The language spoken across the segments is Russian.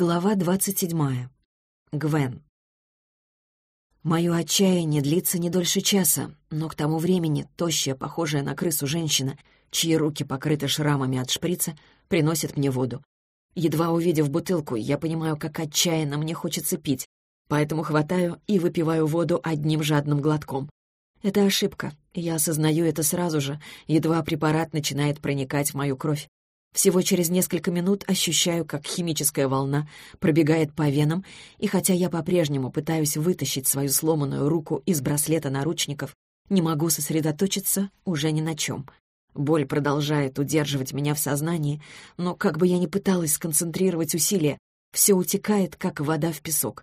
Глава двадцать седьмая. Гвен. Мое отчаяние длится не дольше часа, но к тому времени тощая, похожая на крысу женщина, чьи руки покрыты шрамами от шприца, приносит мне воду. Едва увидев бутылку, я понимаю, как отчаянно мне хочется пить, поэтому хватаю и выпиваю воду одним жадным глотком. Это ошибка, я осознаю это сразу же, едва препарат начинает проникать в мою кровь. Всего через несколько минут ощущаю, как химическая волна пробегает по венам, и хотя я по-прежнему пытаюсь вытащить свою сломанную руку из браслета наручников, не могу сосредоточиться уже ни на чем. Боль продолжает удерживать меня в сознании, но как бы я ни пыталась сконцентрировать усилия, все утекает, как вода в песок.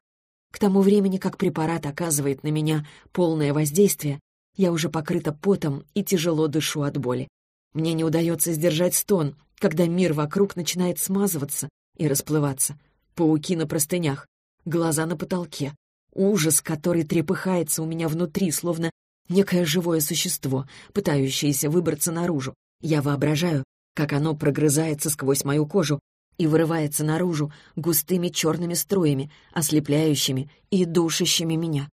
К тому времени, как препарат оказывает на меня полное воздействие, я уже покрыта потом и тяжело дышу от боли. Мне не удается сдержать стон, когда мир вокруг начинает смазываться и расплываться. Пауки на простынях, глаза на потолке, ужас, который трепыхается у меня внутри, словно некое живое существо, пытающееся выбраться наружу. Я воображаю, как оно прогрызается сквозь мою кожу и вырывается наружу густыми черными струями, ослепляющими и душащими меня.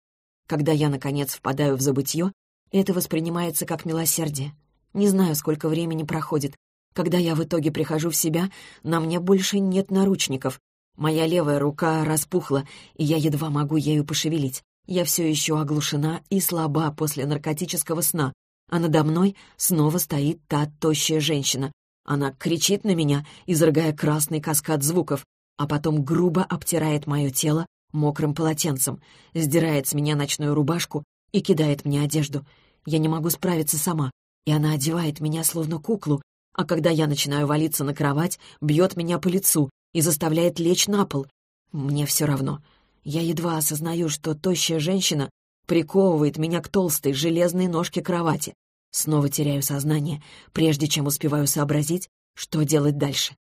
Когда я, наконец, впадаю в забытье, это воспринимается как милосердие. Не знаю, сколько времени проходит, когда я в итоге прихожу в себя, на мне больше нет наручников. Моя левая рука распухла, и я едва могу ею пошевелить. Я все еще оглушена и слаба после наркотического сна, а надо мной снова стоит та тощая женщина. Она кричит на меня, изрыгая красный каскад звуков, а потом грубо обтирает мое тело мокрым полотенцем, сдирает с меня ночную рубашку и кидает мне одежду. Я не могу справиться сама, и она одевает меня словно куклу, а когда я начинаю валиться на кровать, бьет меня по лицу и заставляет лечь на пол. Мне все равно. Я едва осознаю, что тощая женщина приковывает меня к толстой железной ножке кровати. Снова теряю сознание, прежде чем успеваю сообразить, что делать дальше.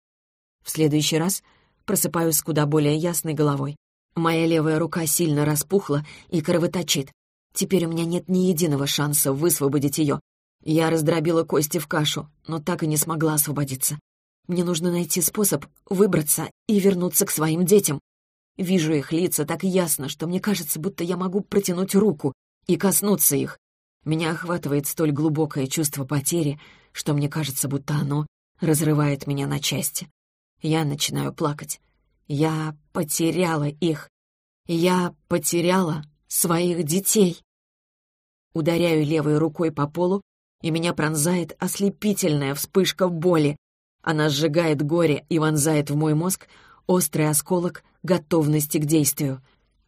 В следующий раз просыпаюсь с куда более ясной головой. Моя левая рука сильно распухла и кровоточит. Теперь у меня нет ни единого шанса высвободить ее, я раздробила кости в кашу, но так и не смогла освободиться. Мне нужно найти способ выбраться и вернуться к своим детям. Вижу их лица так ясно, что мне кажется, будто я могу протянуть руку и коснуться их. Меня охватывает столь глубокое чувство потери, что мне кажется, будто оно разрывает меня на части. Я начинаю плакать. Я потеряла их. Я потеряла своих детей. Ударяю левой рукой по полу, и меня пронзает ослепительная вспышка боли. Она сжигает горе и вонзает в мой мозг острый осколок готовности к действию.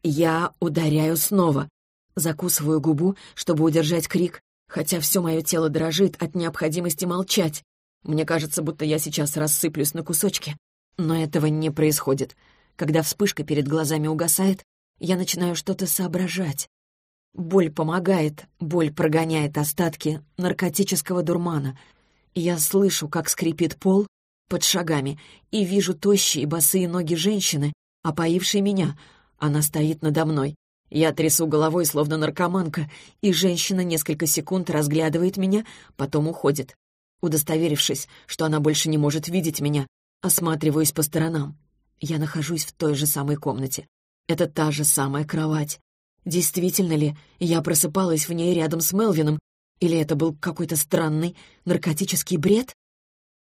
Я ударяю снова. Закусываю губу, чтобы удержать крик, хотя все мое тело дрожит от необходимости молчать. Мне кажется, будто я сейчас рассыплюсь на кусочки. Но этого не происходит. Когда вспышка перед глазами угасает, я начинаю что-то соображать. Боль помогает, боль прогоняет остатки наркотического дурмана. Я слышу, как скрипит пол под шагами, и вижу тощие босые ноги женщины, опоившей меня. Она стоит надо мной. Я трясу головой, словно наркоманка, и женщина несколько секунд разглядывает меня, потом уходит. Удостоверившись, что она больше не может видеть меня, осматриваюсь по сторонам. Я нахожусь в той же самой комнате. Это та же самая кровать. Действительно ли я просыпалась в ней рядом с Мелвином, или это был какой-то странный наркотический бред?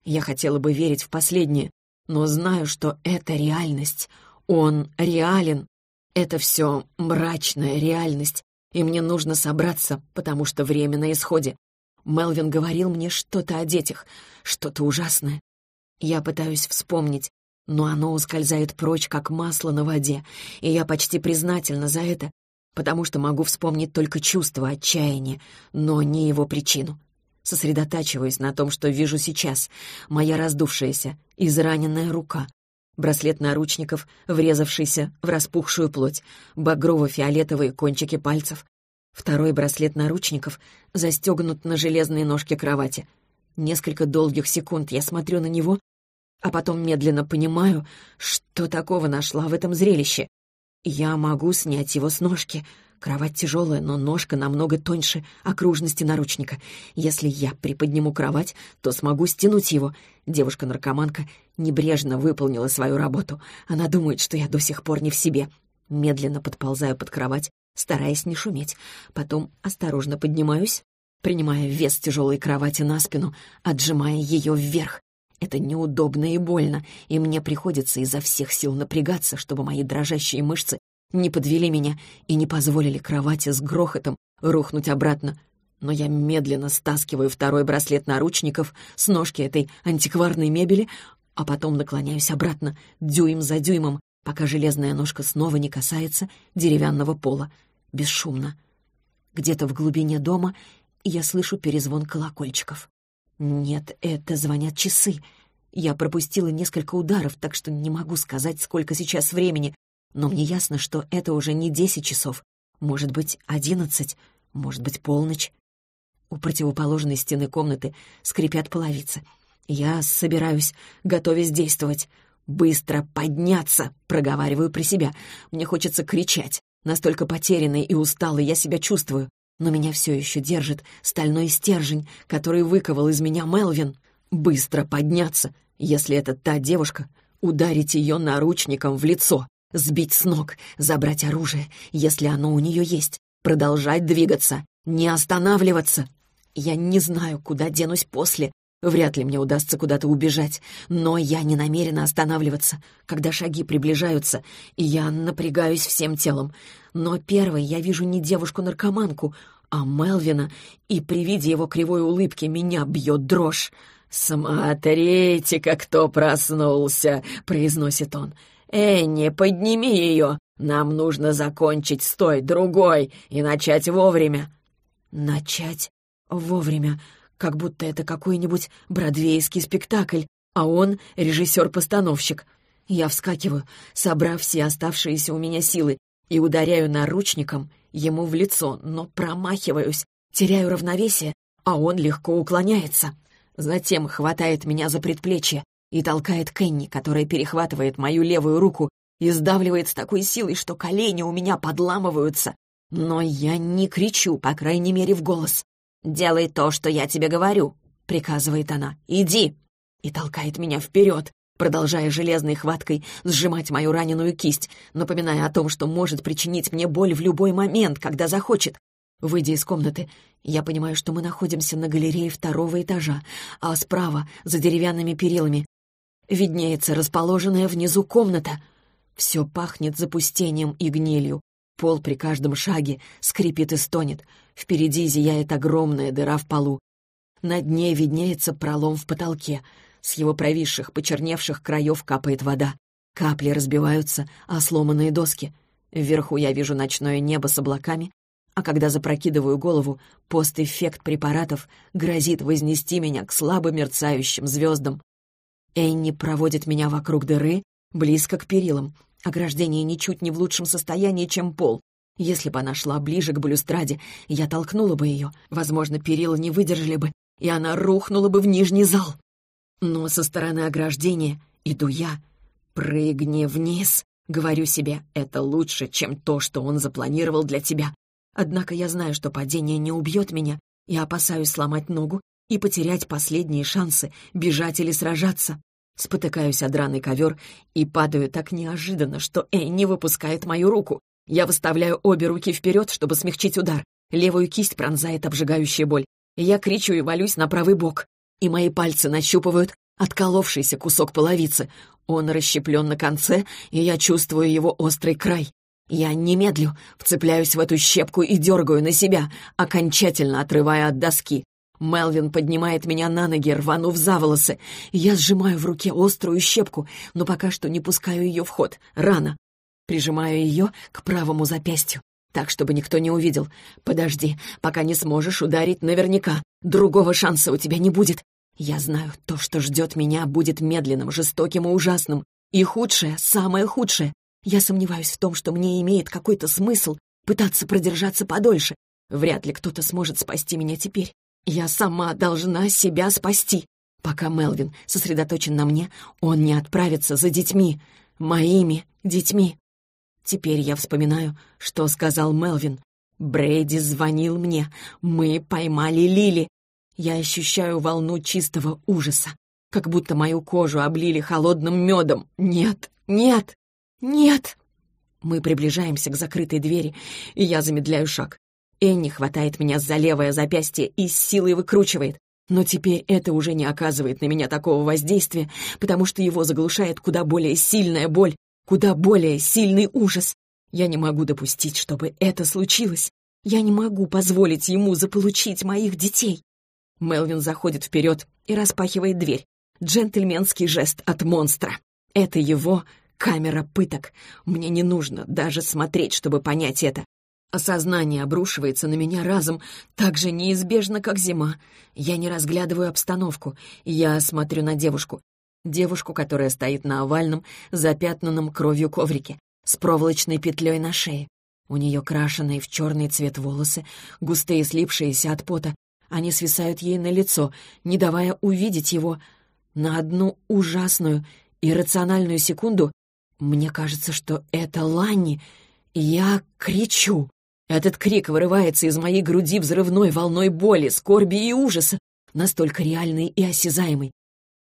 Я хотела бы верить в последнее, но знаю, что это реальность. Он реален. Это все мрачная реальность, и мне нужно собраться, потому что время на исходе. Мелвин говорил мне что-то о детях, что-то ужасное. Я пытаюсь вспомнить, но оно ускользает прочь, как масло на воде, и я почти признательна за это, потому что могу вспомнить только чувство отчаяния, но не его причину. Сосредотачиваюсь на том, что вижу сейчас. Моя раздувшаяся, израненная рука. Браслет наручников, врезавшийся в распухшую плоть, багрово-фиолетовые кончики пальцев. Второй браслет наручников застегнут на железные ножки кровати. Несколько долгих секунд я смотрю на него, а потом медленно понимаю, что такого нашла в этом зрелище. Я могу снять его с ножки. Кровать тяжелая, но ножка намного тоньше окружности наручника. Если я приподниму кровать, то смогу стянуть его. Девушка-наркоманка небрежно выполнила свою работу. Она думает, что я до сих пор не в себе. Медленно подползаю под кровать, стараясь не шуметь. Потом осторожно поднимаюсь, принимая вес тяжелой кровати на спину, отжимая ее вверх. Это неудобно и больно, и мне приходится изо всех сил напрягаться, чтобы мои дрожащие мышцы не подвели меня и не позволили кровати с грохотом рухнуть обратно. Но я медленно стаскиваю второй браслет наручников с ножки этой антикварной мебели, а потом наклоняюсь обратно, дюйм за дюймом, пока железная ножка снова не касается деревянного пола. Бесшумно. Где-то в глубине дома я слышу перезвон колокольчиков. Нет, это звонят часы. Я пропустила несколько ударов, так что не могу сказать, сколько сейчас времени, но мне ясно, что это уже не десять часов. Может быть, одиннадцать, может быть, полночь. У противоположной стены комнаты скрипят половицы. Я собираюсь, готовясь действовать. «Быстро подняться!» — проговариваю при себя. Мне хочется кричать. Настолько потерянной и усталой я себя чувствую. Но меня все еще держит стальной стержень, который выковал из меня Мелвин. «Быстро подняться!» Если это та девушка, ударить ее наручником в лицо. Сбить с ног, забрать оружие, если оно у нее есть. Продолжать двигаться, не останавливаться. Я не знаю, куда денусь после. Вряд ли мне удастся куда-то убежать, но я не намерена останавливаться, когда шаги приближаются, и я напрягаюсь всем телом. Но первой я вижу не девушку-наркоманку, а Мелвина, и при виде его кривой улыбки меня бьет дрожь. «Смотрите, как кто проснулся!» — произносит он. «Энни, подними ее! Нам нужно закончить с той другой и начать вовремя!» «Начать вовремя, как будто это какой-нибудь бродвейский спектакль, а он — режиссер-постановщик. Я вскакиваю, собрав все оставшиеся у меня силы, и ударяю наручником ему в лицо, но промахиваюсь, теряю равновесие, а он легко уклоняется. Затем хватает меня за предплечье и толкает Кенни, которая перехватывает мою левую руку и сдавливает с такой силой, что колени у меня подламываются. Но я не кричу, по крайней мере, в голос. «Делай то, что я тебе говорю», — приказывает она. «Иди!» И толкает меня вперед, продолжая железной хваткой сжимать мою раненую кисть, напоминая о том, что может причинить мне боль в любой момент, когда захочет. Выйдя из комнаты, я понимаю, что мы находимся на галерее второго этажа, а справа, за деревянными перилами, виднеется расположенная внизу комната. Все пахнет запустением и гнилью. Пол при каждом шаге скрипит и стонет. Впереди зияет огромная дыра в полу. На дне виднеется пролом в потолке. С его провисших, почерневших краев капает вода. Капли разбиваются о сломанные доски. Вверху я вижу ночное небо с облаками, а когда запрокидываю голову, пост-эффект препаратов грозит вознести меня к слабо мерцающим звездам. Энни проводит меня вокруг дыры, близко к перилам. Ограждение ничуть не в лучшем состоянии, чем пол. Если бы она шла ближе к балюстраде, я толкнула бы ее. Возможно, перила не выдержали бы, и она рухнула бы в нижний зал. Но со стороны ограждения иду я. «Прыгни вниз», — говорю себе, — «это лучше, чем то, что он запланировал для тебя». Однако я знаю, что падение не убьет меня, и опасаюсь сломать ногу и потерять последние шансы бежать или сражаться. Спотыкаюсь о драный ковер и падаю так неожиданно, что Энни выпускает мою руку. Я выставляю обе руки вперед, чтобы смягчить удар. Левую кисть пронзает обжигающая боль. Я кричу и валюсь на правый бок. И мои пальцы нащупывают отколовшийся кусок половицы. Он расщеплен на конце, и я чувствую его острый край. Я немедлю, вцепляюсь в эту щепку и дергаю на себя, окончательно отрывая от доски. Мелвин поднимает меня на ноги, рванув за волосы. Я сжимаю в руке острую щепку, но пока что не пускаю ее в ход. Рано. Прижимаю ее к правому запястью, так, чтобы никто не увидел. «Подожди, пока не сможешь ударить наверняка. Другого шанса у тебя не будет. Я знаю, то, что ждет меня, будет медленным, жестоким и ужасным. И худшее, самое худшее. Я сомневаюсь в том, что мне имеет какой-то смысл пытаться продержаться подольше. Вряд ли кто-то сможет спасти меня теперь. Я сама должна себя спасти. Пока Мелвин сосредоточен на мне, он не отправится за детьми, моими детьми. Теперь я вспоминаю, что сказал Мелвин, Брейди звонил мне. Мы поймали Лили. Я ощущаю волну чистого ужаса, как будто мою кожу облили холодным медом. Нет, нет, нет. Мы приближаемся к закрытой двери, и я замедляю шаг. Энни хватает меня за левое запястье и с силой выкручивает. Но теперь это уже не оказывает на меня такого воздействия, потому что его заглушает куда более сильная боль, куда более сильный ужас. Я не могу допустить, чтобы это случилось. Я не могу позволить ему заполучить моих детей. Мелвин заходит вперед и распахивает дверь. Джентльменский жест от монстра. Это его камера пыток. Мне не нужно даже смотреть, чтобы понять это. Осознание обрушивается на меня разом, так же неизбежно, как зима. Я не разглядываю обстановку. Я смотрю на девушку. Девушку, которая стоит на овальном, запятнанном кровью коврике с проволочной петлей на шее. У нее крашеные в черный цвет волосы, густые слипшиеся от пота. Они свисают ей на лицо, не давая увидеть его. На одну ужасную, иррациональную секунду мне кажется, что это Ланни. Я кричу. Этот крик вырывается из моей груди взрывной волной боли, скорби и ужаса, настолько реальный и осязаемый,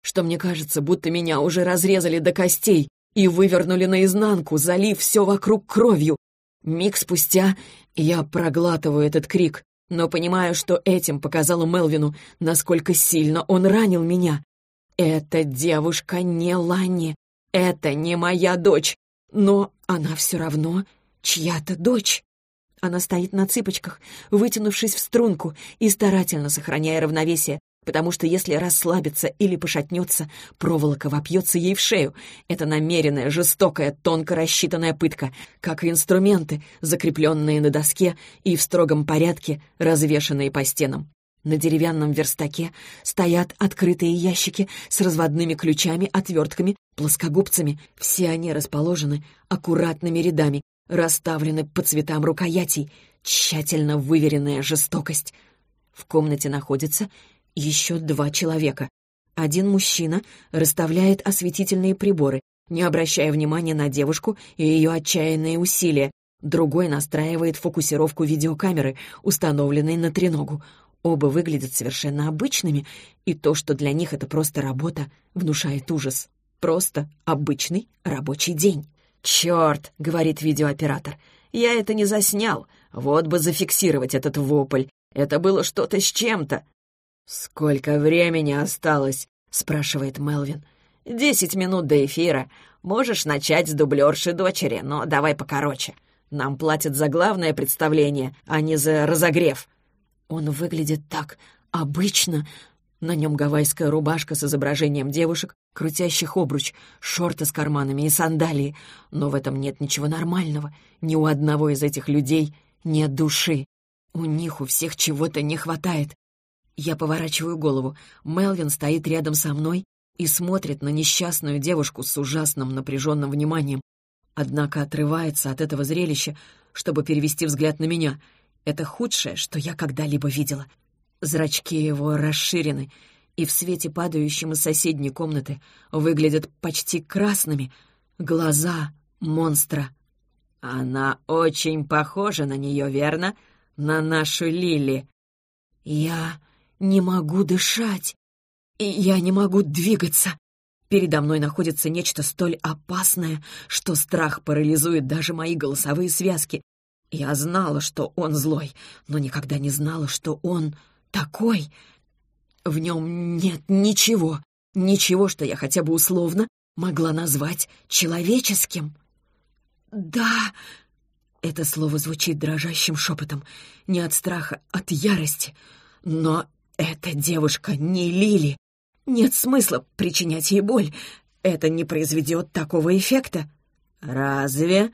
что мне кажется, будто меня уже разрезали до костей, и вывернули наизнанку, залив все вокруг кровью. Миг спустя я проглатываю этот крик, но понимаю, что этим показала Мелвину, насколько сильно он ранил меня. Эта девушка не Ланни, это не моя дочь, но она все равно чья-то дочь. Она стоит на цыпочках, вытянувшись в струнку и старательно сохраняя равновесие, потому что если расслабится или пошатнется, проволока вопьется ей в шею. Это намеренная, жестокая, тонко рассчитанная пытка, как и инструменты, закрепленные на доске и в строгом порядке, развешанные по стенам. На деревянном верстаке стоят открытые ящики с разводными ключами, отвертками, плоскогубцами. Все они расположены аккуратными рядами, расставлены по цветам рукоятей. Тщательно выверенная жестокость. В комнате находится еще два человека. Один мужчина расставляет осветительные приборы, не обращая внимания на девушку и ее отчаянные усилия. Другой настраивает фокусировку видеокамеры, установленной на треногу. Оба выглядят совершенно обычными, и то, что для них это просто работа, внушает ужас. Просто обычный рабочий день. «Черт!» — говорит видеооператор. «Я это не заснял. Вот бы зафиксировать этот вопль. Это было что-то с чем-то. «Сколько времени осталось?» — спрашивает Мелвин. «Десять минут до эфира. Можешь начать с дублерши дочери, но давай покороче. Нам платят за главное представление, а не за разогрев». Он выглядит так обычно. На нем гавайская рубашка с изображением девушек, крутящих обруч, шорты с карманами и сандалии. Но в этом нет ничего нормального. Ни у одного из этих людей нет души. У них у всех чего-то не хватает. Я поворачиваю голову. Мелвин стоит рядом со мной и смотрит на несчастную девушку с ужасным напряженным вниманием. Однако отрывается от этого зрелища, чтобы перевести взгляд на меня. Это худшее, что я когда-либо видела. Зрачки его расширены, и в свете, падающем из соседней комнаты, выглядят почти красными. Глаза монстра. «Она очень похожа на нее, верно? На нашу Лили». «Я...» не могу дышать, и я не могу двигаться. Передо мной находится нечто столь опасное, что страх парализует даже мои голосовые связки. Я знала, что он злой, но никогда не знала, что он такой. В нем нет ничего, ничего, что я хотя бы условно могла назвать человеческим. «Да...» Это слово звучит дрожащим шепотом, не от страха, от ярости. Но эта девушка не Лили. Нет смысла причинять ей боль. Это не произведет такого эффекта. Разве?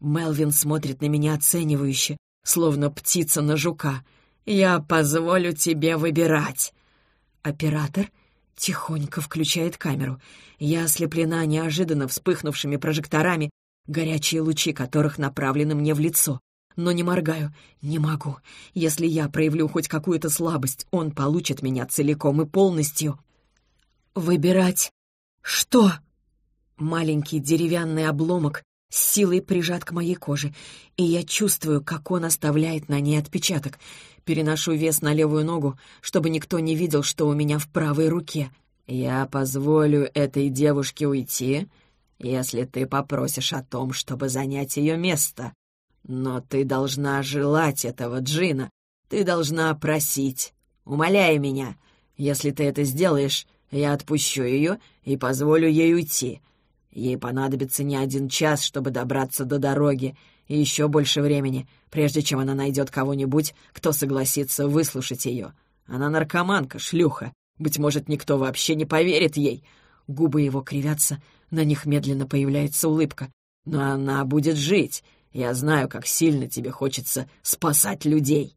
Мелвин смотрит на меня оценивающе, словно птица на жука. Я позволю тебе выбирать. Оператор тихонько включает камеру. Я ослеплена неожиданно вспыхнувшими прожекторами, горячие лучи которых направлены мне в лицо но не моргаю. Не могу. Если я проявлю хоть какую-то слабость, он получит меня целиком и полностью. Выбирать что? Маленький деревянный обломок с силой прижат к моей коже, и я чувствую, как он оставляет на ней отпечаток. Переношу вес на левую ногу, чтобы никто не видел, что у меня в правой руке. «Я позволю этой девушке уйти, если ты попросишь о том, чтобы занять ее место. Но ты должна желать этого, Джина. Ты должна просить. Умоляй меня. Если ты это сделаешь, я отпущу ее и позволю ей уйти. Ей понадобится не один час, чтобы добраться до дороги, и еще больше времени, прежде чем она найдет кого-нибудь, кто согласится выслушать ее. Она наркоманка, шлюха. Быть может, никто вообще не поверит ей. Губы его кривятся, на них медленно появляется улыбка. Но она будет жить. Я знаю, как сильно тебе хочется спасать людей.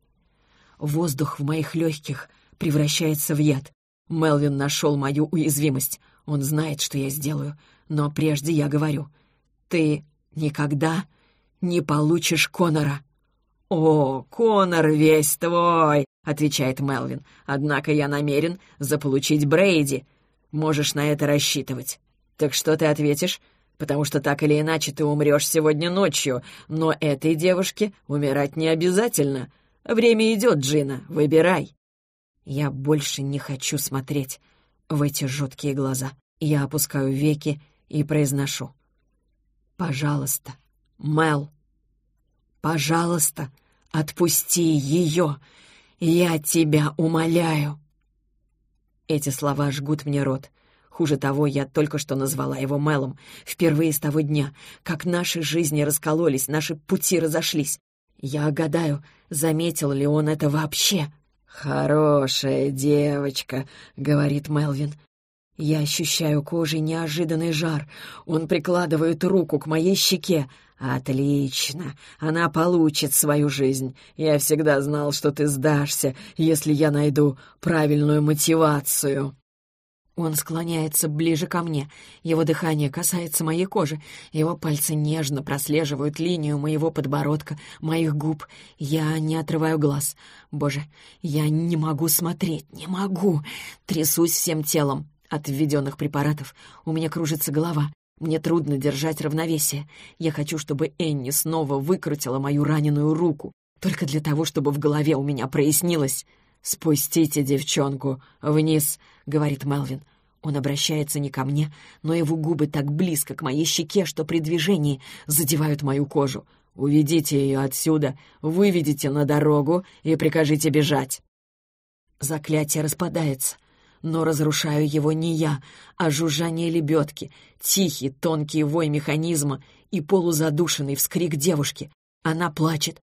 Воздух в моих легких превращается в яд. Мелвин нашел мою уязвимость. Он знает, что я сделаю. Но прежде я говорю. Ты никогда не получишь Конора. «О, Конор весь твой!» — отвечает Мелвин. «Однако я намерен заполучить Брейди. Можешь на это рассчитывать. Так что ты ответишь? Потому что так или иначе ты умрешь сегодня ночью, но этой девушке умирать не обязательно. Время идет, Джина, выбирай». Я больше не хочу смотреть в эти жуткие глаза. Я опускаю веки и произношу. «Пожалуйста, Мел, пожалуйста, отпусти ее. Я тебя умоляю». Эти слова жгут мне рот. Хуже того, я только что назвала его Мелом. Впервые с того дня, как наши жизни раскололись, наши пути разошлись. Я гадаю, заметил ли он это вообще. «Хорошая девочка», — говорит Мелвин. Я ощущаю кожей неожиданный жар. Он прикладывает руку к моей щеке. «Отлично! Она получит свою жизнь. Я всегда знал, что ты сдашься, если я найду правильную мотивацию». Он склоняется ближе ко мне. Его дыхание касается моей кожи. Его пальцы нежно прослеживают линию моего подбородка, моих губ. Я не отрываю глаз. Боже, я не могу смотреть, не могу. Трясусь всем телом. От введенных препаратов у меня кружится голова. Мне трудно держать равновесие. Я хочу, чтобы Энни снова выкрутила мою раненую руку. Только для того, чтобы в голове у меня прояснилось. «Спустите девчонку вниз», — говорит Мелвин. Он обращается не ко мне, но его губы так близко к моей щеке, что при движении задевают мою кожу. «Уведите ее отсюда, выведите на дорогу и прикажите бежать». Заклятие распадается, но разрушаю его не я, а жужжание лебедки, тихий тонкий вой механизма и полузадушенный вскрик девушки. Она плачет,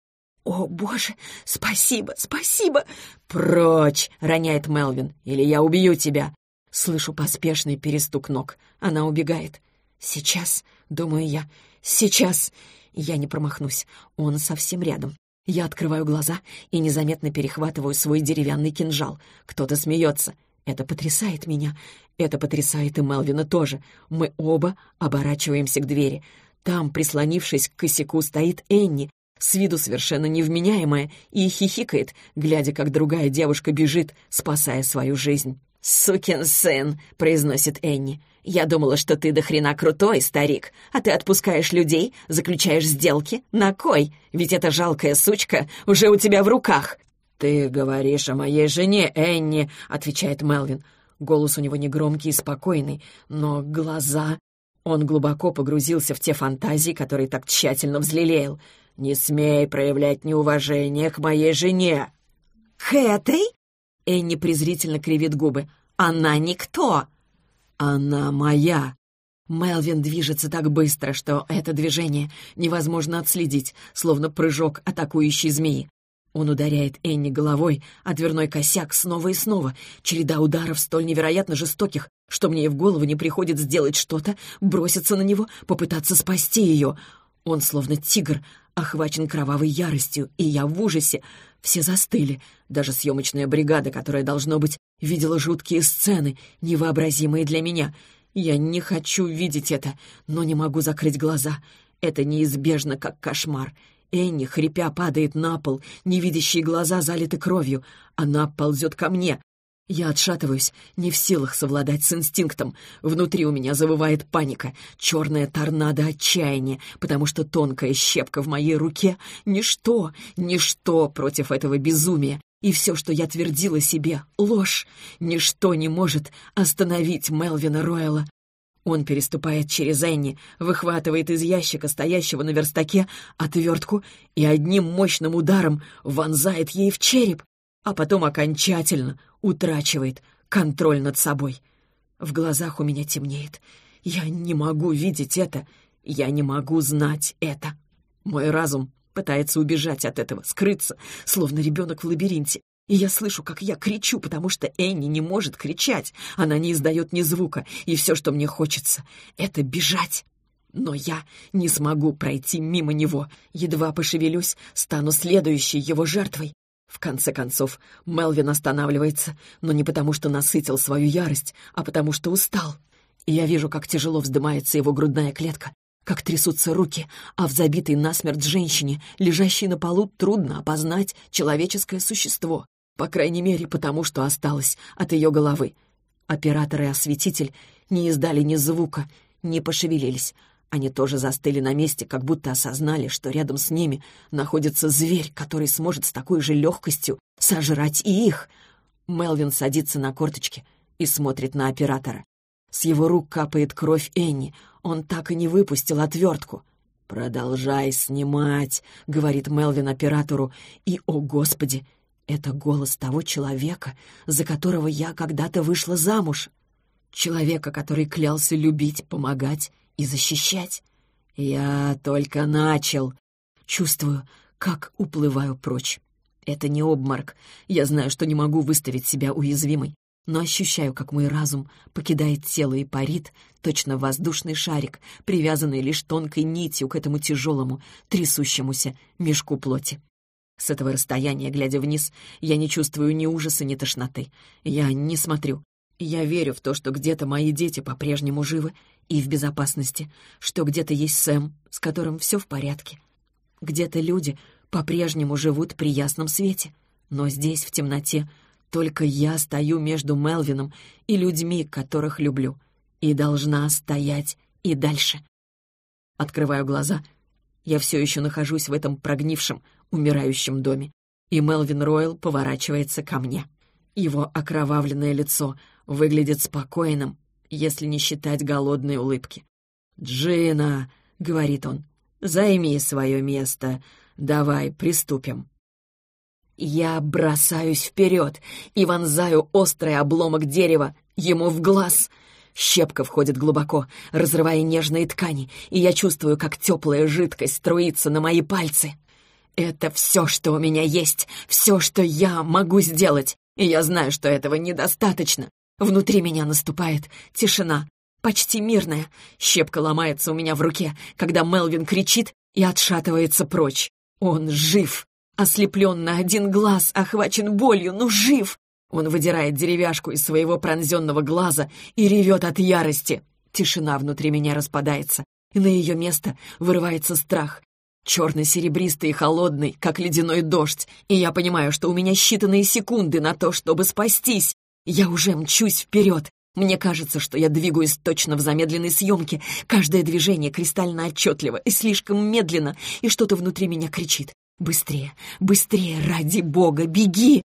«О, боже, спасибо, спасибо!» «Прочь!» — роняет Мелвин. «Или я убью тебя!» Слышу поспешный перестук ног. Она убегает. «Сейчас», — думаю я, — «сейчас!» Я не промахнусь. Он совсем рядом. Я открываю глаза и незаметно перехватываю свой деревянный кинжал. Кто-то смеется. Это потрясает меня. Это потрясает и Мелвина тоже. Мы оба оборачиваемся к двери. Там, прислонившись к косяку, стоит Энни, с виду совершенно невменяемая, и хихикает, глядя, как другая девушка бежит, спасая свою жизнь. «Сукин сын», — произносит Энни. «Я думала, что ты до хрена крутой, старик, а ты отпускаешь людей, заключаешь сделки? На кой? Ведь эта жалкая сучка уже у тебя в руках». «Ты говоришь о моей жене, Энни», — отвечает Мелвин. Голос у него негромкий и спокойный, но глаза... Он глубоко погрузился в те фантазии, которые так тщательно взлелеял. «Не смей проявлять неуважение к моей жене!» «К этой?» Энни презрительно кривит губы. «Она никто!» «Она моя!» Мелвин движется так быстро, что это движение невозможно отследить, словно прыжок атакующей змеи. Он ударяет Энни головой, а дверной косяк снова и снова. Череда ударов столь невероятно жестоких, что мне и в голову не приходит сделать что-то, броситься на него, попытаться спасти ее. Он, словно тигр, охвачен кровавой яростью, и я в ужасе. Все застыли. Даже съемочная бригада, которая, должно быть, видела жуткие сцены, невообразимые для меня. Я не хочу видеть это, но не могу закрыть глаза. Это неизбежно, как кошмар. Энни, хрипя, падает на пол, невидящие глаза залиты кровью. Она ползет ко мне. Я отшатываюсь, не в силах совладать с инстинктом. Внутри у меня завывает паника, черная торнадо отчаяния, потому что тонкая щепка в моей руке — ничто, ничто против этого безумия. И все, что я твердила себе — ложь. Ничто не может остановить Мелвина Ройла. Он переступает через Энни, выхватывает из ящика, стоящего на верстаке, отвертку и одним мощным ударом вонзает ей в череп, а потом окончательно утрачивает контроль над собой. В глазах у меня темнеет. Я не могу видеть это. Я не могу знать это. Мой разум пытается убежать от этого, скрыться, словно ребенок в лабиринте. И я слышу, как я кричу, потому что Энни не может кричать. Она не издает ни звука, и все, что мне хочется, — это бежать. Но я не смогу пройти мимо него. Едва пошевелюсь, стану следующей его жертвой. В конце концов, Мелвин останавливается, но не потому, что насытил свою ярость, а потому, что устал. И я вижу, как тяжело вздымается его грудная клетка, как трясутся руки, а в забитой насмерть женщине, лежащей на полу, трудно опознать человеческое существо, по крайней мере, потому что осталось от ее головы. Оператор и осветитель не издали ни звука, не пошевелились, они тоже застыли на месте, как будто осознали, что рядом с ними находится зверь, который сможет с такой же легкостью сожрать и их. Мелвин садится на корточки и смотрит на оператора. С его рук капает кровь Энни. Он так и не выпустил отвертку. «Продолжай снимать», — говорит Мелвин оператору. И, о господи, это голос того человека, за которого я когда-то вышла замуж. Человека, который клялся любить, помогать и защищать. Я только начал. Чувствую, как уплываю прочь. Это не обморок. Я знаю, что не могу выставить себя уязвимой, но ощущаю, как мой разум покидает тело и парит, точно воздушный шарик, привязанный лишь тонкой нитью к этому тяжелому, трясущемуся мешку плоти. С этого расстояния, глядя вниз, я не чувствую ни ужаса, ни тошноты. Я не смотрю. Я верю в то, что где-то мои дети по-прежнему живы и в безопасности, что где-то есть Сэм, с которым все в порядке. Где-то люди по-прежнему живут при ясном свете, но здесь, в темноте, только я стою между Мелвином и людьми, которых люблю, и должна стоять и дальше. Открываю глаза. Я все еще нахожусь в этом прогнившем, умирающем доме, и Мелвин Ройл поворачивается ко мне. Его окровавленное лицо выглядит спокойным, если не считать голодной улыбки. «Джина», — говорит он, — «займи свое место. Давай, приступим». Я бросаюсь вперед и вонзаю острый обломок дерева ему в глаз. Щепка входит глубоко, разрывая нежные ткани, и я чувствую, как теплая жидкость струится на мои пальцы. Это все, что у меня есть, все, что я могу сделать, и я знаю, что этого недостаточно. Внутри меня наступает тишина, почти мирная. Щепка ломается у меня в руке, когда Мелвин кричит и отшатывается прочь. Он жив. Ослеплен на один глаз, охвачен болью, но жив. Он выдирает деревяшку из своего пронзенного глаза и ревет от ярости. Тишина внутри меня распадается, и на ее место вырывается страх. Черно-серебристый и холодный, как ледяной дождь, и я понимаю, что у меня считанные секунды на то, чтобы спастись. Я уже мчусь вперед. Мне кажется, что я двигаюсь точно в замедленной съемке. Каждое движение кристально отчетливо и слишком медленно, и что-то внутри меня кричит. «Быстрее! Быстрее! Ради бога! Беги!»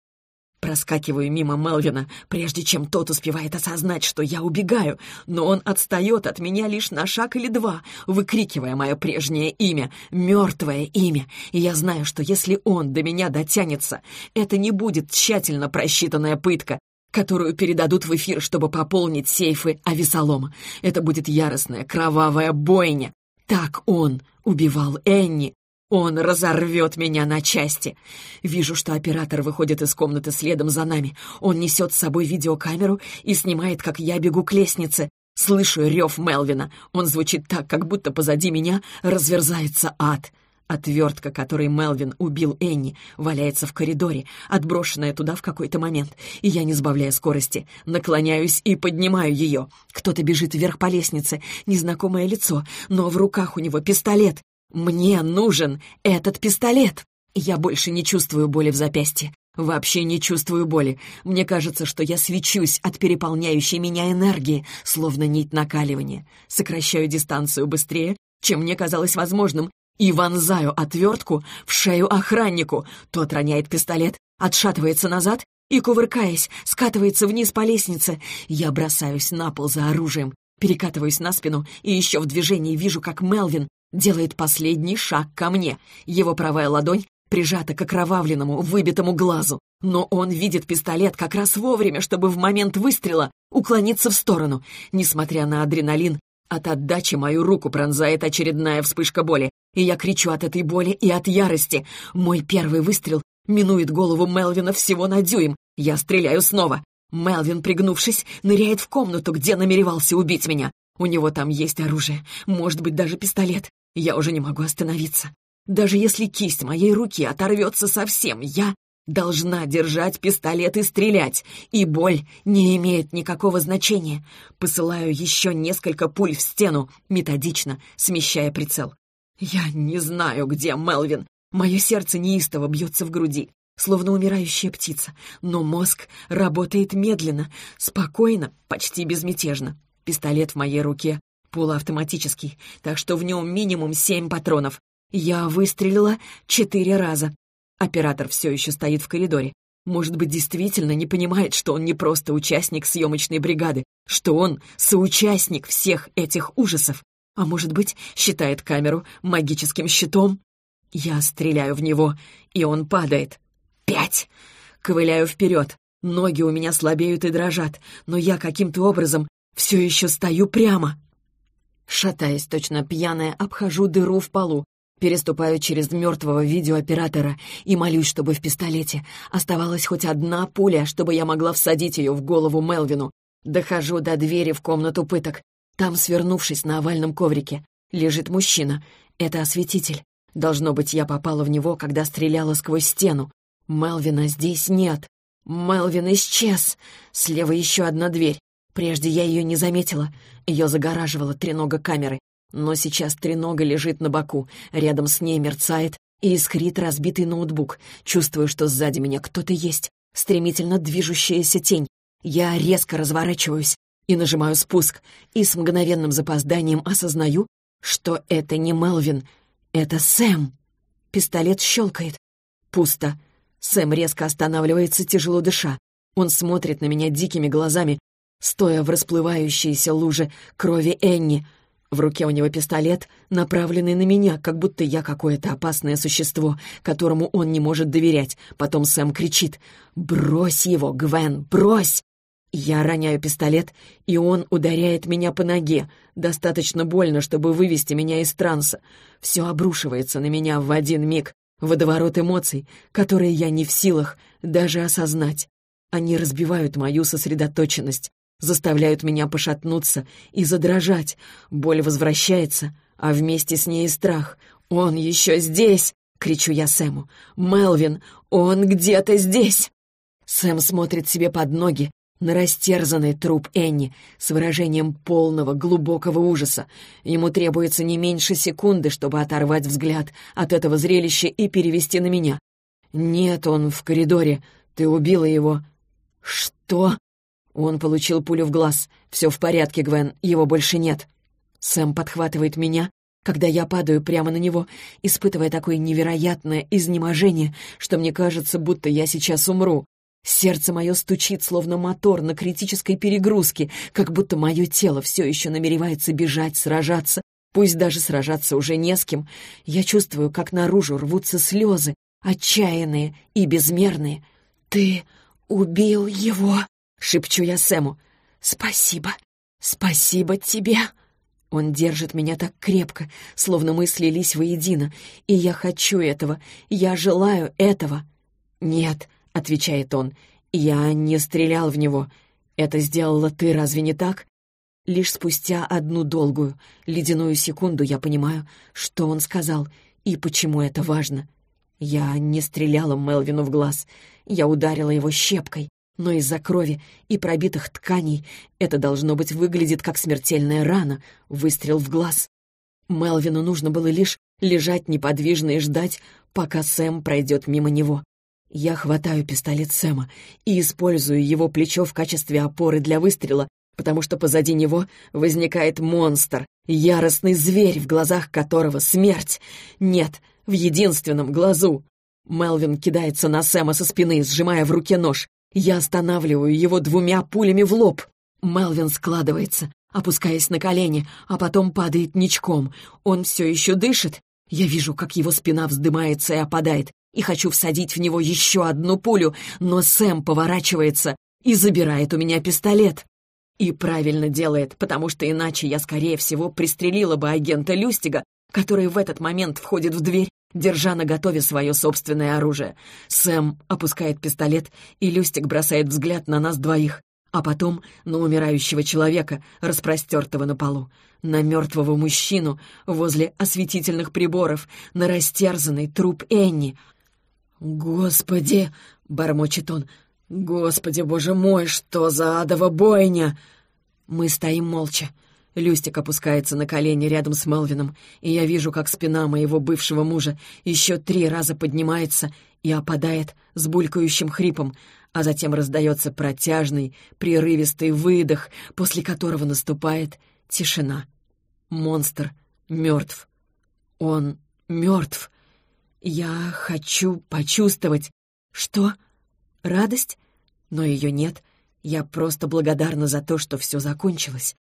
Проскакиваю мимо Мелвина, прежде чем тот успевает осознать, что я убегаю, но он отстает от меня лишь на шаг или два, выкрикивая мое прежнее имя, мертвое имя. И я знаю, что если он до меня дотянется, это не будет тщательно просчитанная пытка, которую передадут в эфир, чтобы пополнить сейфы Авесолома. Это будет яростная, кровавая бойня. Так он убивал Энни. Он разорвет меня на части. Вижу, что оператор выходит из комнаты следом за нами. Он несет с собой видеокамеру и снимает, как я бегу к лестнице. Слышу рев Мелвина. Он звучит так, как будто позади меня разверзается ад. Отвертка, которой Мелвин убил Энни, валяется в коридоре, отброшенная туда в какой-то момент, и я, не сбавляя скорости, наклоняюсь и поднимаю ее. Кто-то бежит вверх по лестнице, незнакомое лицо, но в руках у него пистолет. Мне нужен этот пистолет. Я больше не чувствую боли в запястье. Вообще не чувствую боли. Мне кажется, что я свечусь от переполняющей меня энергии, словно нить накаливания. Сокращаю дистанцию быстрее, чем мне казалось возможным, и вонзаю отвертку в шею охраннику. Тот роняет пистолет, отшатывается назад и, кувыркаясь, скатывается вниз по лестнице. Я бросаюсь на пол за оружием, перекатываюсь на спину и еще в движении вижу, как Мелвин делает последний шаг ко мне. Его правая ладонь прижата к окровавленному, выбитому глазу. Но он видит пистолет как раз вовремя, чтобы в момент выстрела уклониться в сторону. Несмотря на адреналин, от отдачи мою руку пронзает очередная вспышка боли, и я кричу от этой боли и от ярости. Мой первый выстрел минует голову Мелвина всего на дюйм. Я стреляю снова. Мелвин, пригнувшись, ныряет в комнату, где намеревался убить меня. У него там есть оружие, может быть, даже пистолет. Я уже не могу остановиться. Даже если кисть моей руки оторвется совсем, я должна держать пистолет и стрелять, и боль не имеет никакого значения. Посылаю еще несколько пуль в стену, методично смещая прицел. Я не знаю, где Мелвин. Мое сердце неистово бьется в груди, словно умирающая птица, но мозг работает медленно, спокойно, почти безмятежно. Пистолет в моей руке полуавтоматический, так что в нем минимум семь патронов. Я выстрелила четыре раза. Оператор все еще стоит в коридоре. Может быть, действительно не понимает, что он не просто участник съемочной бригады, что он соучастник всех этих ужасов. А может быть, считает камеру магическим щитом? Я стреляю в него, и он падает. Пять! Ковыляю вперед. Ноги у меня слабеют и дрожат, но я каким-то образом все еще стою прямо. Шатаясь, точно пьяная, обхожу дыру в полу, Переступаю через мертвого видеооператора и молюсь, чтобы в пистолете оставалась хоть одна пуля, чтобы я могла всадить ее в голову Мелвину. Дохожу до двери в комнату пыток. Там, свернувшись на овальном коврике, лежит мужчина. Это осветитель. Должно быть, я попала в него, когда стреляла сквозь стену. Мелвина здесь нет. Мелвин исчез. Слева еще одна дверь. Прежде я ее не заметила. Ее загораживала тренога камеры. Но сейчас тренога лежит на боку, рядом с ней мерцает и искрит разбитый ноутбук. Чувствую, что сзади меня кто-то есть. Стремительно движущаяся тень. Я резко разворачиваюсь и нажимаю спуск, и с мгновенным запозданием осознаю, что это не Мелвин, это Сэм. Пистолет щелкает. Пусто. Сэм резко останавливается, тяжело дыша. Он смотрит на меня дикими глазами, стоя в расплывающейся луже крови Энни — в руке у него пистолет, направленный на меня, как будто я какое-то опасное существо, которому он не может доверять. Потом Сэм кричит «Брось его, Гвен, брось!» Я роняю пистолет, и он ударяет меня по ноге. Достаточно больно, чтобы вывести меня из транса. Все обрушивается на меня в один миг. Водоворот эмоций, которые я не в силах даже осознать. Они разбивают мою сосредоточенность заставляют меня пошатнуться и задрожать. Боль возвращается, а вместе с ней и страх. «Он еще здесь!» — кричу я Сэму. «Мелвин, он где-то здесь!» Сэм смотрит себе под ноги на растерзанный труп Энни с выражением полного, глубокого ужаса. Ему требуется не меньше секунды, чтобы оторвать взгляд от этого зрелища и перевести на меня. «Нет, он в коридоре. Ты убила его». «Что?» Он получил пулю в глаз. «Все в порядке, Гвен, его больше нет». Сэм подхватывает меня, когда я падаю прямо на него, испытывая такое невероятное изнеможение, что мне кажется, будто я сейчас умру. Сердце мое стучит, словно мотор на критической перегрузке, как будто мое тело все еще намеревается бежать, сражаться, пусть даже сражаться уже не с кем. Я чувствую, как наружу рвутся слезы, отчаянные и безмерные. «Ты убил его!» Шепчу я Сэму. «Спасибо! Спасибо тебе!» Он держит меня так крепко, словно мы слились воедино, и я хочу этого, я желаю этого. «Нет», — отвечает он, — «я не стрелял в него. Это сделала ты, разве не так?» Лишь спустя одну долгую, ледяную секунду я понимаю, что он сказал и почему это важно. Я не стреляла Мелвину в глаз, я ударила его щепкой но из-за крови и пробитых тканей это, должно быть, выглядит как смертельная рана, выстрел в глаз. Мелвину нужно было лишь лежать неподвижно и ждать, пока Сэм пройдет мимо него. Я хватаю пистолет Сэма и использую его плечо в качестве опоры для выстрела, потому что позади него возникает монстр, яростный зверь, в глазах которого смерть. Нет, в единственном глазу. Мелвин кидается на Сэма со спины, сжимая в руке нож. Я останавливаю его двумя пулями в лоб. Мелвин складывается, опускаясь на колени, а потом падает ничком. Он все еще дышит. Я вижу, как его спина вздымается и опадает, и хочу всадить в него еще одну пулю, но Сэм поворачивается и забирает у меня пистолет. И правильно делает, потому что иначе я, скорее всего, пристрелила бы агента Люстига, который в этот момент входит в дверь, держа на готове свое собственное оружие. Сэм опускает пистолет, и Люстик бросает взгляд на нас двоих а потом на умирающего человека, распростертого на полу, на мертвого мужчину возле осветительных приборов, на растерзанный труп Энни. «Господи!» — бормочет он. «Господи, боже мой, что за адова бойня!» Мы стоим молча. Люстик опускается на колени рядом с Мелвином, и я вижу, как спина моего бывшего мужа еще три раза поднимается и опадает с булькающим хрипом, а затем раздается протяжный, прерывистый выдох, после которого наступает тишина. Монстр мертв. Он мертв. Я хочу почувствовать. Что? Радость? Но ее нет. Я просто благодарна за то, что все закончилось.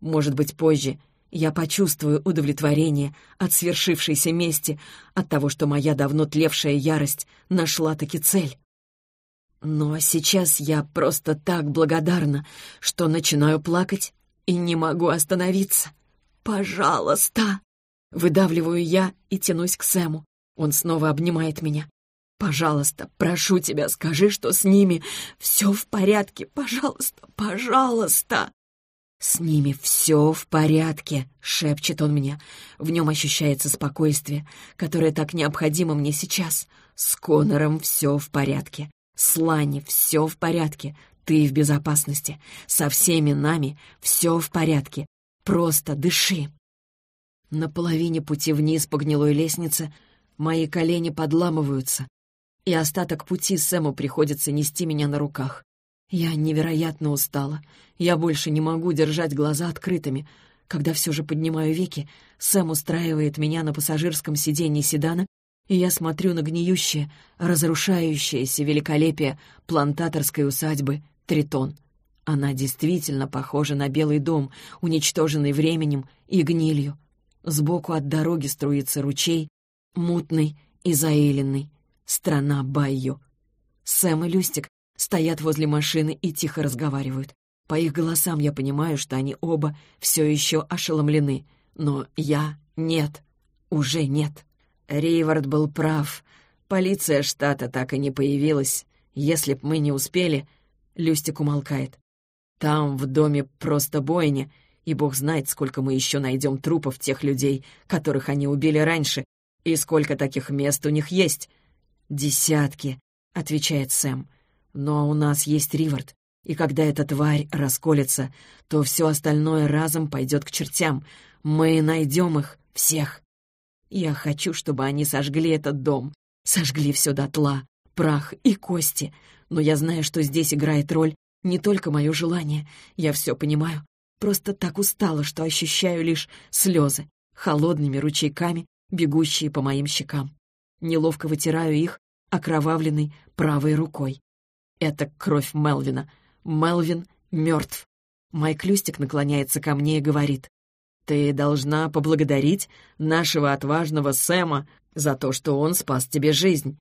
Может быть, позже я почувствую удовлетворение от свершившейся мести, от того, что моя давно тлевшая ярость нашла таки цель. Но сейчас я просто так благодарна, что начинаю плакать и не могу остановиться. «Пожалуйста!» Выдавливаю я и тянусь к Сэму. Он снова обнимает меня. «Пожалуйста, прошу тебя, скажи, что с ними все в порядке. Пожалуйста, пожалуйста!» «С ними все в порядке», — шепчет он мне. В нем ощущается спокойствие, которое так необходимо мне сейчас. С Конором все в порядке. С Лани все в порядке. Ты в безопасности. Со всеми нами все в порядке. Просто дыши. На половине пути вниз по гнилой лестнице мои колени подламываются, и остаток пути Сэму приходится нести меня на руках. Я невероятно устала. Я больше не могу держать глаза открытыми. Когда все же поднимаю веки, Сэм устраивает меня на пассажирском сиденье седана, и я смотрю на гниющее, разрушающееся великолепие плантаторской усадьбы Тритон. Она действительно похожа на белый дом, уничтоженный временем и гнилью. Сбоку от дороги струится ручей, мутный и заиленный. Страна Байо. Сэм и Люстик стоят возле машины и тихо разговаривают. По их голосам я понимаю, что они оба все еще ошеломлены. Но я — нет, уже нет. Ривард был прав. Полиция штата так и не появилась. Если б мы не успели... Люстик умолкает. Там, в доме, просто бойня, и бог знает, сколько мы еще найдем трупов тех людей, которых они убили раньше, и сколько таких мест у них есть. «Десятки», — отвечает Сэм. Но у нас есть Ривард, и когда эта тварь расколется, то все остальное разом пойдет к чертям. Мы найдем их всех. Я хочу, чтобы они сожгли этот дом, сожгли все дотла, прах и кости. Но я знаю, что здесь играет роль не только мое желание. Я все понимаю. Просто так устала, что ощущаю лишь слезы, холодными ручейками, бегущие по моим щекам. Неловко вытираю их окровавленной правой рукой. Это кровь Мелвина. Мелвин мертв. Майк Люстик наклоняется ко мне и говорит. «Ты должна поблагодарить нашего отважного Сэма за то, что он спас тебе жизнь».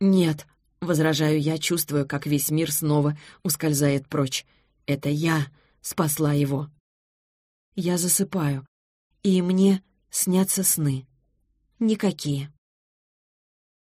«Нет», — возражаю я, чувствую, как весь мир снова ускользает прочь. «Это я спасла его». Я засыпаю, и мне снятся сны. Никакие.